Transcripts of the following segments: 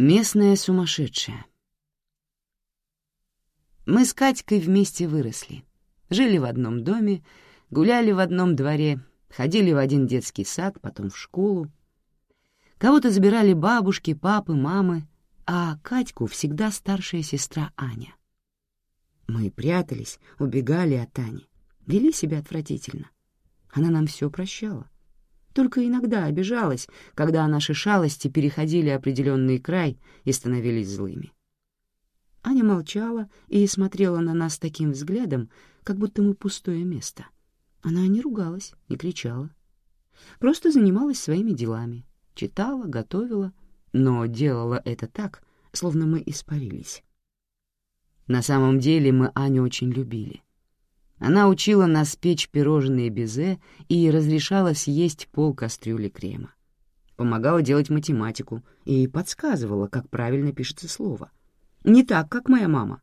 Местная сумасшедшая. Мы с Катькой вместе выросли. Жили в одном доме, гуляли в одном дворе, ходили в один детский сад, потом в школу. Кого-то забирали бабушки, папы, мамы, а Катьку всегда старшая сестра Аня. Мы прятались, убегали от Ани, вели себя отвратительно. Она нам все прощала. Только иногда обижалась, когда наши шалости переходили определенный край и становились злыми. Аня молчала и смотрела на нас таким взглядом, как будто мы пустое место. Она не ругалась, не кричала. Просто занималась своими делами, читала, готовила, но делала это так, словно мы испарились. На самом деле мы Аню очень любили. Она учила нас печь пирожные безе и разрешала съесть пол кастрюли крема. Помогала делать математику и подсказывала, как правильно пишется слово. Не так, как моя мама.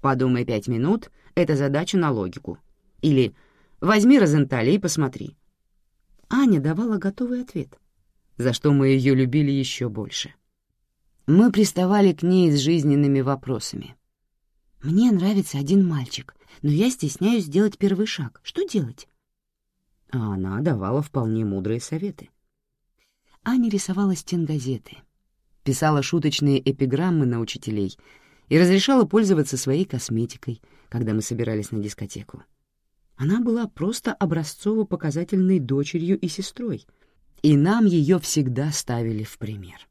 «Подумай пять минут, это задача на логику». Или «Возьми Розентали и посмотри». Аня давала готовый ответ, за что мы ее любили еще больше. Мы приставали к ней с жизненными вопросами. «Мне нравится один мальчик но я стесняюсь сделать первый шаг. Что делать? А она давала вполне мудрые советы. Аня рисовала стенгазеты, писала шуточные эпиграммы на учителей и разрешала пользоваться своей косметикой, когда мы собирались на дискотеку. Она была просто образцово-показательной дочерью и сестрой, и нам ее всегда ставили в пример.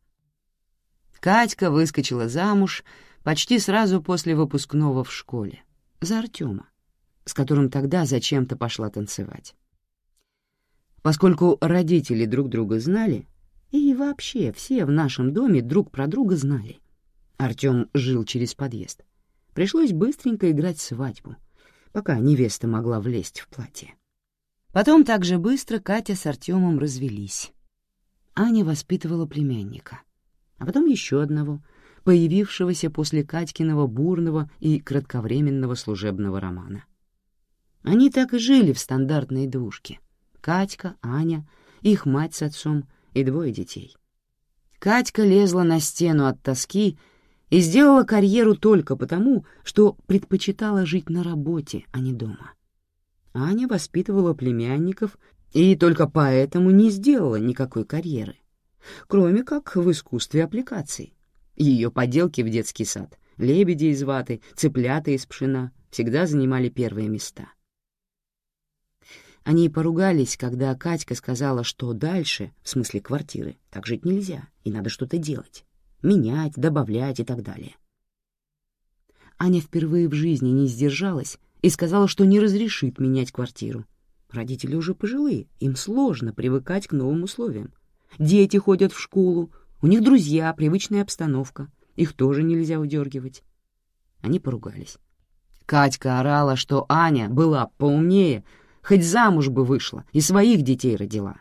Катька выскочила замуж почти сразу после выпускного в школе за Артема, с которым тогда зачем-то пошла танцевать. Поскольку родители друг друга знали, и вообще все в нашем доме друг про друга знали, Артем жил через подъезд, пришлось быстренько играть свадьбу, пока невеста могла влезть в платье. Потом так же быстро Катя с Артемом развелись. Аня воспитывала племянника, а потом еще одного — появившегося после Катькиного бурного и кратковременного служебного романа. Они так и жили в стандартной двушке. Катька, Аня, их мать с отцом и двое детей. Катька лезла на стену от тоски и сделала карьеру только потому, что предпочитала жить на работе, а не дома. Аня воспитывала племянников и только поэтому не сделала никакой карьеры, кроме как в искусстве аппликаций. Ее поделки в детский сад, лебеди из ваты, цыплята из пшена всегда занимали первые места. Они поругались, когда Катька сказала, что дальше, в смысле квартиры, так жить нельзя, и надо что-то делать, менять, добавлять и так далее. Аня впервые в жизни не сдержалась и сказала, что не разрешит менять квартиру. Родители уже пожилые, им сложно привыкать к новым условиям. Дети ходят в школу, у них друзья, привычная обстановка. Их тоже нельзя удергивать. Они поругались. Катька орала, что Аня была поумнее, хоть замуж бы вышла и своих детей родила.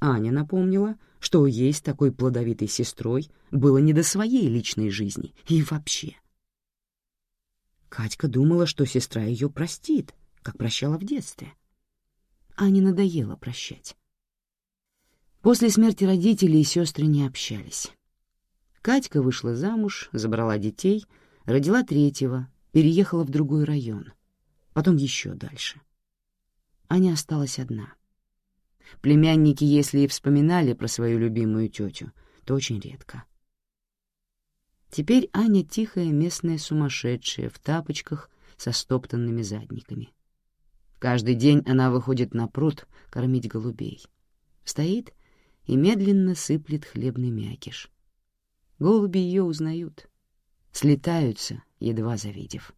Аня напомнила, что ей с такой плодовитой сестрой было не до своей личной жизни и вообще. Катька думала, что сестра ее простит, как прощала в детстве. Ане надоело прощать. После смерти родителей сестры не общались. Катька вышла замуж, забрала детей, родила третьего, переехала в другой район, потом еще дальше. Аня осталась одна. Племянники, если и вспоминали про свою любимую тетю, то очень редко. Теперь Аня тихая местная сумасшедшая в тапочках со стоптанными задниками. Каждый день она выходит на пруд кормить голубей. Стоит и медленно сыплет хлебный мякиш. Голуби ее узнают, слетаются, едва завидев.